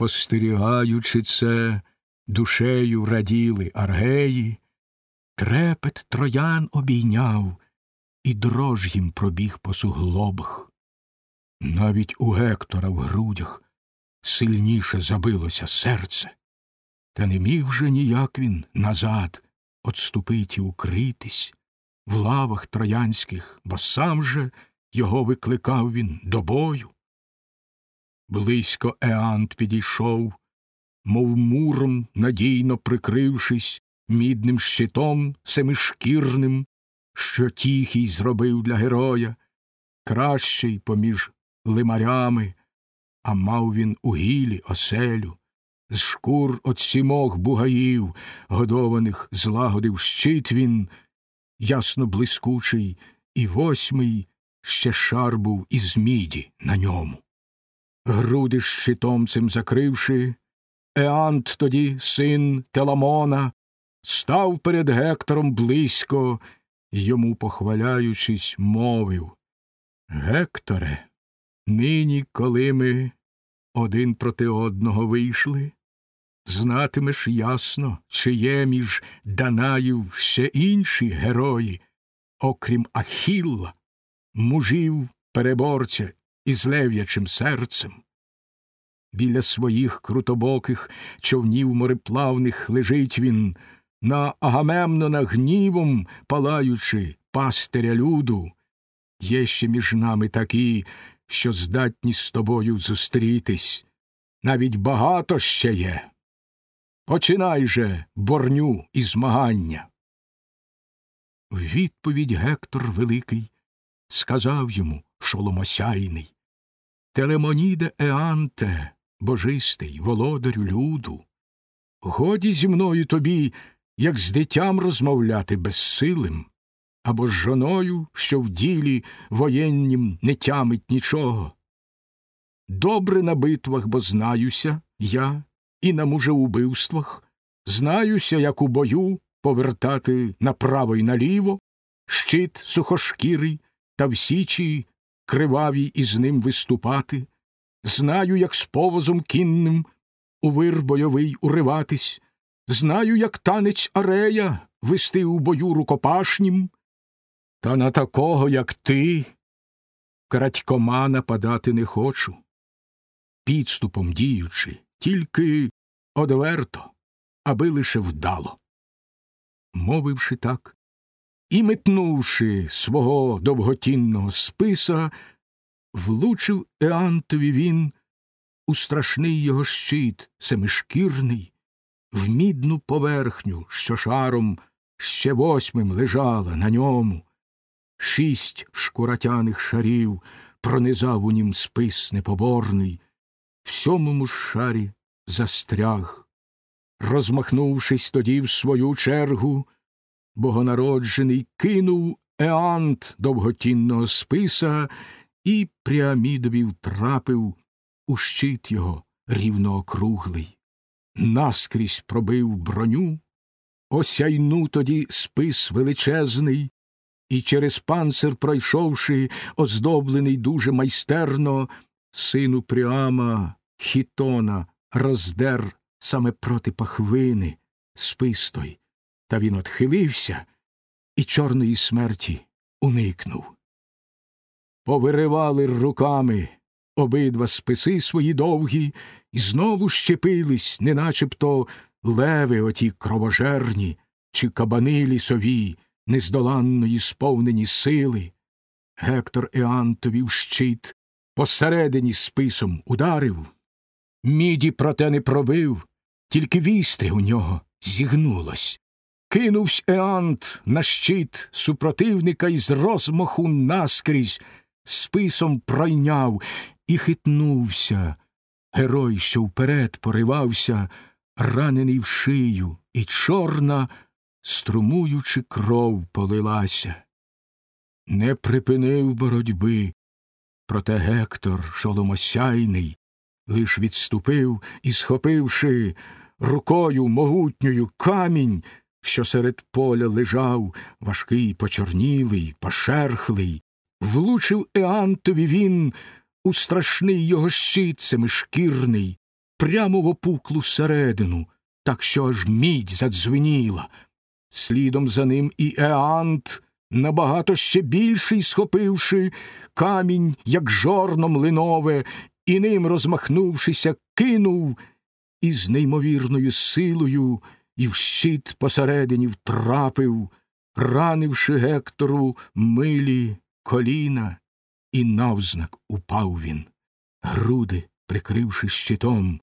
спостерігаючи це, душею раділи аргеї, трепет троян обійняв, і дрож їм пробіг по суглобах. Навіть у Гектора в грудях сильніше забилося серце, та не міг вже ніяк він назад отступить і укритись в лавах троянських, бо сам же його викликав він до бою. Близько Еант підійшов, мов муром, надійно прикрившись мідним щитом семишкірним, що тихий зробив для героя, кращий поміж лимарями, а мав він у гілі оселю, з шкур от сімох бугаїв, годованих злагодив щит він, ясно блискучий, і восьмий ще шар був із міді на ньому. Груди щитом цим закривши, Еант тоді, син Теламона, став перед Гектором близько, йому, похваляючись, мовив Гекторе, нині, коли ми один проти одного вийшли, знатимеш ясно, чи є між Данаїв ще інші герої, окрім Ахілла, мужів переборця із лев'ячим серцем. Біля своїх крутобоких човнів мореплавних лежить він, на Агамемнона гнівом палаючи пастиря люду. Є ще між нами такі, що здатні з тобою зустрітись. Навіть багато ще є. Починай же борню і змагання. В відповідь Гектор Великий сказав йому шоломосяйний. Телемоніде Еанте, божистий, володарю люду, годі зі мною тобі, як з дитям розмовляти безсилим, або з жоною, що в ділі воєннім не тямить нічого. Добре на битвах, бо знаюся я, і на мужеубивствах, знаюся, як у бою повертати направо й наліво, щит сухошкірий та в січі кривавій із ним виступати, знаю, як з повозом кінним у вир бойовий уриватись, знаю, як танець арея вести у бою рукопашнім, та на такого, як ти, крадькома нападати не хочу, підступом діючи, тільки одверто, аби лише вдало. Мовивши так, і, метнувши свого довготінного списа, влучив Еантові він у страшний його щит семишкірний, в мідну поверхню, що шаром ще восьмим лежала на ньому. Шість шкуратяних шарів пронизав у нім спис непоборний, в сьомому шарі застряг. Розмахнувшись тоді в свою чергу, богонароджений кинув Еант довготінного списа і Пріамідові втрапив у щит його рівноокруглий. Наскрізь пробив броню, осяйну тоді спис величезний, і через панцир пройшовши, оздоблений дуже майстерно, сину Пріама Хітона роздер саме проти пахвини спис той, та він отхилився і чорної смерті уникнув. Повиривали руками обидва списи свої довгі, і знову щепились, неначебто леви оті кровожерні, чи кабани лісові, нездоланної сповнені сили. Гектор Еантові в щит посередині списом ударив, міді проте не пробив, тільки вістря у нього зігнулось. Кинувсь Еант на щит супротивника і з розмаху наскрізь списом пройняв і хитнувся. Герой, що вперед поривався, ранений в шию, і чорна, струмуючи кров, полилася. Не припинив боротьби, проте Гектор, шоломосяйний, лиш відступив і, схопивши рукою могутньою камінь, що серед поля лежав, важкий, почорнілий, пошерхлий, влучив Еантові він у страшний його щит семишкірний, прямо в опуклу середину, так що аж мідь задзвеніла. Слідом за ним і Еант, набагато ще більший схопивши, камінь, як жорно млинове, і ним, розмахнувшися, кинув і з неймовірною силою і в щит посередині втрапив, ранивши Гектору милі коліна, і навзнак упав він, груди прикривши щитом,